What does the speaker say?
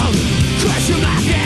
Crash Crush your back